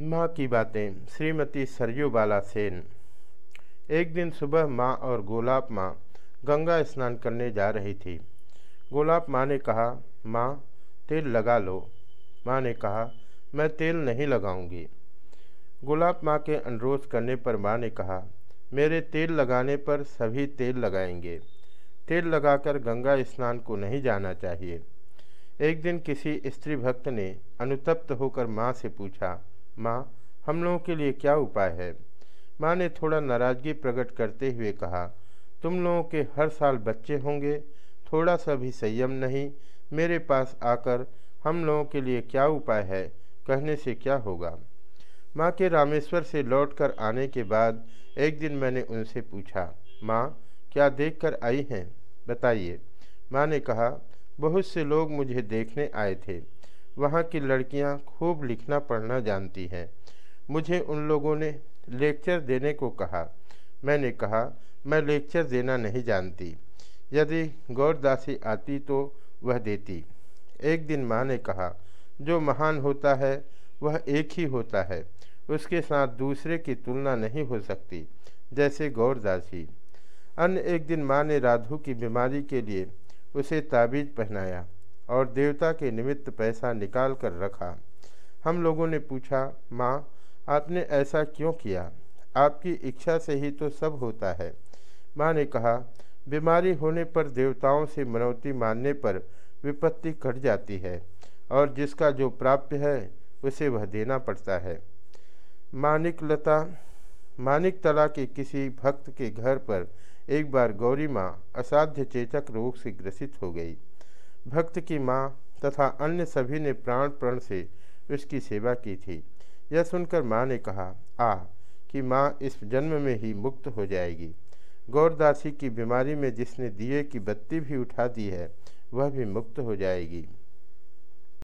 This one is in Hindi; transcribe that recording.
माँ की बातें, श्रीमती सरयू बाला सेन एक दिन सुबह माँ और गोलाब माँ गंगा स्नान करने जा रही थी। गोलाब माँ ने कहा, माँ, तेल लगा लो। माँ ने कहा, मैं तेल नहीं लगाऊँगी। गोलाब माँ के अनुरोध करने पर माँ ने कहा, मेरे तेल लगाने पर सभी तेल लगाएँगे। तेल लगाकर गंगा स्नान को नहीं जाना चाहिए। एक दिन किसी स्त्री भक्त ने अनुतप्त होकर माँ से पूछा माँ, हम लोगों के लिए क्या उपाय है? माँ ने थोड़ा नाराज़गी प्रकट करते हुए कहा, तुम लोगों के हर साल बच्चे होंगे, थोड़ा सा भी संयम नहीं, मेरे पास आकर हम लोगों के लिए क्या उपाय है? कहने से क्या होगा? माँ के रामेश्वर से लौटकर आने के बाद एक दिन मैंने उनसे पूछा, माँ, क्या देखकर आई हैं? बताइए। माँ ने कहा, बहुत से लोग मुझे देखने आए थे। वहाँ की लड़कियाँ खूब लिखना पढ़ना जानती हैं। मुझे उन लोगों ने लेक्चर देने को कहा। मैंने कहा, मैं लेक्चर देना नहीं जानती। यदि गौरदासी आती तो वह देती। एक दिन माँ ने कहा, जो महान होता है, वह एक ही होता है। उसके साथ दूसरे की तुलना नहीं हो सकती, जैसे गौरदासी। अन्य एक दिन माँ ने राधु की बीमारी के लिए उसे ताबीज़ पहनाया। और देवता के निमित्त पैसा निकाल कर रखा। हम लोगों ने पूछा, माँ, आपने ऐसा क्यों किया? आपकी इच्छा से ही तो सब होता है। माँ ने कहा, बीमारी होने पर देवताओं से मनौती मानने पर विपत्ति कट जाती है, और जिसका जो प्राप्य है, उसे वह देना पड़ता है। मानिक लता मानिक तला के किसी भक्त के घर पर एक बार गौरी माँ असाध्य चेचक रोग से ग्रसित हो गई। भक्त की माँ तथा अन्य सभी ने प्राण प्रण से उसकी सेवा की थी। यह सुनकर माँ ने कहा, आ, कि माँ इस जन्म में ही मुक्त हो जाएगी। गौरदासी की बीमारी में जिसने दिए की बत्ती भी उठा दी है, वह भी मुक्त हो जाएगी।